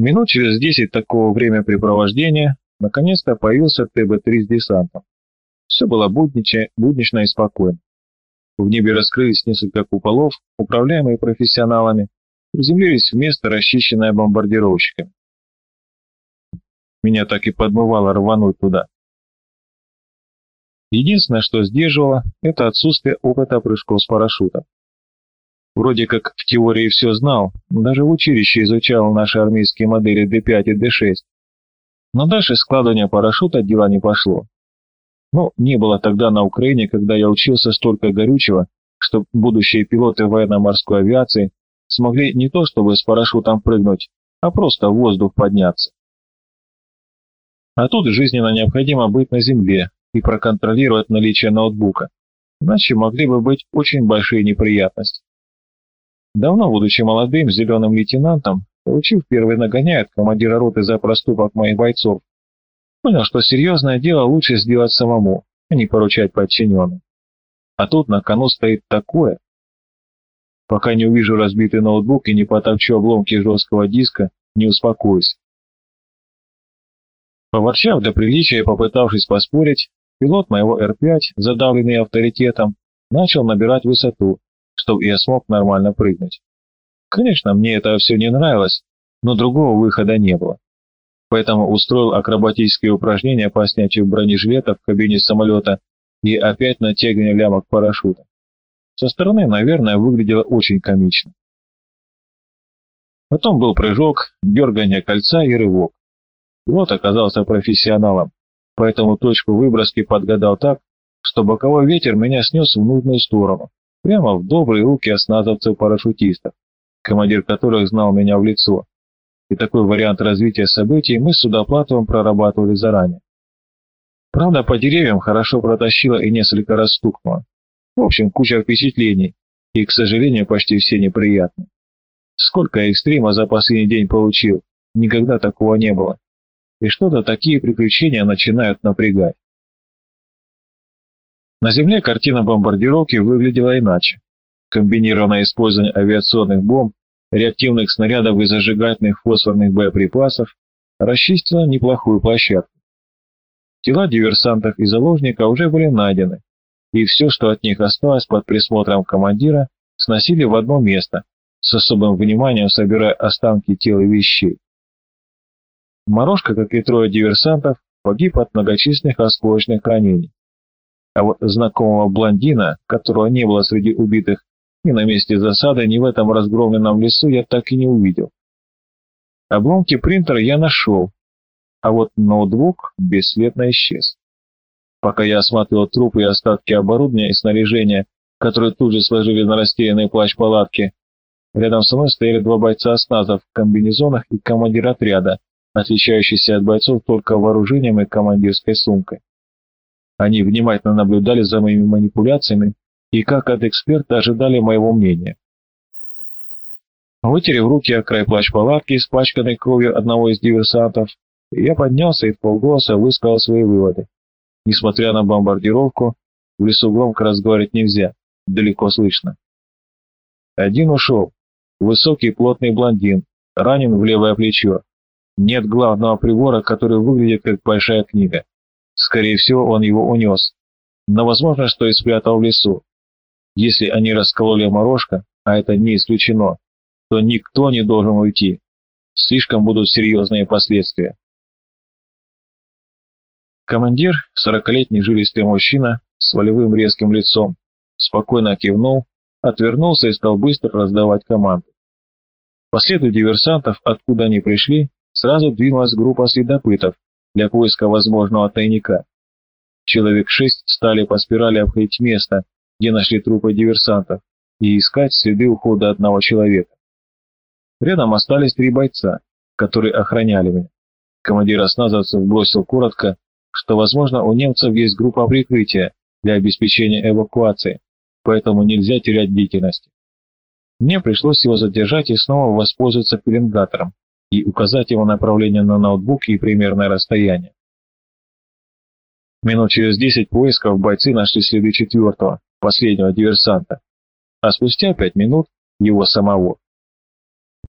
Минут через десять такого времяпрепровождения наконец-то появился ТБ-3 с десантом. Все было буднично, буднично и спокойно. В небе раскрылись несколько куполов, управляемые профессионалами, приземлились в место, расчищенное бомбардировщиками. Меня так и подмывало рвануть туда. Единственное, что сдерживало, это отсутствие опыта прыжков с парашютом. Вроде как в теории все знал, даже в училище изучал наши армейские модели D5 и D6. Но дальше складывание парашюта дела не пошло. Ну, не было тогда на Украине, когда я учился столько горючего, что будущие пилоты военно-морской авиации смогли не то чтобы с парашютом прыгнуть, а просто в воздух подняться. А тут жизненно необходимо быть на земле и проконтролировать наличие ноутбука, иначе могли бы быть очень большие неприятности. Давно, будучи молодым зеленым лейтенантом, получив первый нагоняй от командира роты за проступок моих бойцов, понял, что серьезное дело лучше сделать самому, а не поручать подчиненным. А тут на кону стоит такое. Пока не увижу разбитый ноутбук и не потопчу обломки жесткого диска, не успокоюсь. Поворчав до приличия и попытавшись поспорить, пилот моего Р-5, задавленный авторитетом, начал набирать высоту, чтобы я смог нормально прыгнуть. Конечно, мне это все не нравилось, но другого выхода не было. Поэтому устроил акробатические упражнения по снятию бронежилета в кабине самолета и опять натягивание лямок парашюта. Со стороны, наверное, выглядело очень комично. Потом был прыжок, дергание кольца и рывок. Пилот оказался профессионалом, поэтому точку выброски подгадал так, что боковой ветер меня снес в нужную сторону, прямо в добрые руки осназовцев-парашютистов, командир которых знал меня в лицо. И такой вариант развития событий мы с Судоплатовым прорабатывали заранее. Правда, по деревьям хорошо протащило и несколько раз стукнуло. В общем, куча впечатлений, и, к сожалению, почти все неприятные. Сколько экстрима за последний день получил, никогда такого не было и что-то такие приключения начинают напрягать. На Земле картина бомбардировки выглядела иначе. Комбинированное использование авиационных бомб, реактивных снарядов и зажигательных фосфорных боеприпасов расчистило неплохую площадку. Тела диверсантов и заложника уже были найдены, и все, что от них осталось под присмотром командира, сносили в одно место, с особым вниманием собирая останки тел и вещей. Морошка, как и трое диверсантов, погиб от многочисленных осколочных ранений. А вот знакомого блондина, которого не было среди убитых ни на месте засады, ни в этом разгромленном лесу, я так и не увидел. Обломки принтера я нашел, а вот ноутбук бесследно исчез. Пока я осматривал трупы и остатки оборудования и снаряжения, которые тут же сложили на растерянный плащ палатки, рядом со мной стояли два бойца осназов в комбинезонах и командир отряда, отличающийся от бойцов только вооружением и командирской сумкой. Они внимательно наблюдали за моими манипуляциями и, как от эксперта, ожидали моего мнения. Вытерев руки о край плащ-палатки, испачканной кровью одного из диверсантов, я поднялся и в полголоса высказал свои выводы. Несмотря на бомбардировку, в лесу громко разговаривать нельзя, далеко слышно. Один ушел, высокий плотный блондин, ранен в левое плечо, нет главного прибора, который выглядит как большая книга. Скорее всего, он его унес. Но возможно, что и спрятал в лесу. Если они раскололи морожка, а это не исключено, то никто не должен уйти. Слишком будут серьезные последствия. Командир, сорокалетний жилистый мужчина с волевым резким лицом, спокойно кивнул, отвернулся и стал быстро раздавать команды. По следу диверсантов, откуда они пришли, сразу двинулась группа следопытов для поиска возможного тайника. Человек шесть стали по спирали обходить место, где нашли трупы диверсантов, и искать следы ухода одного человека. Рядом остались три бойца, которые охраняли меня. Командир осназовцев бросил коротко, что, возможно, у немцев есть группа прикрытия для обеспечения эвакуации, поэтому нельзя терять бдительности. Мне пришлось его задержать и снова воспользоваться пеленгатором, и указать его направление на ноутбук и примерное расстояние. Минут через десять поисков бойцы нашли следы четвертого, последнего диверсанта, а спустя пять минут его самого.